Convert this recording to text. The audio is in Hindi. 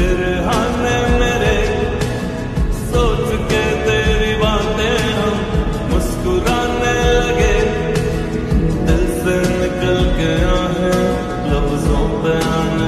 फिर हने मेरे सोच के तेरी बातें हम मुस्कुराने लगे। दिल से निकल गया है लफ्जों पे आने